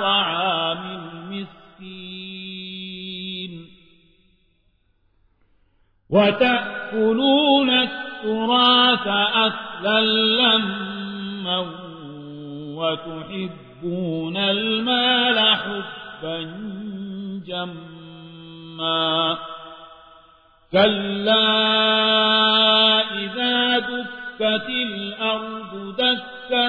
طعام المسكين. وتأكلون التراث أكلا لما وتحبون المال حبا جما. كلا إذا دكت الأرض دكا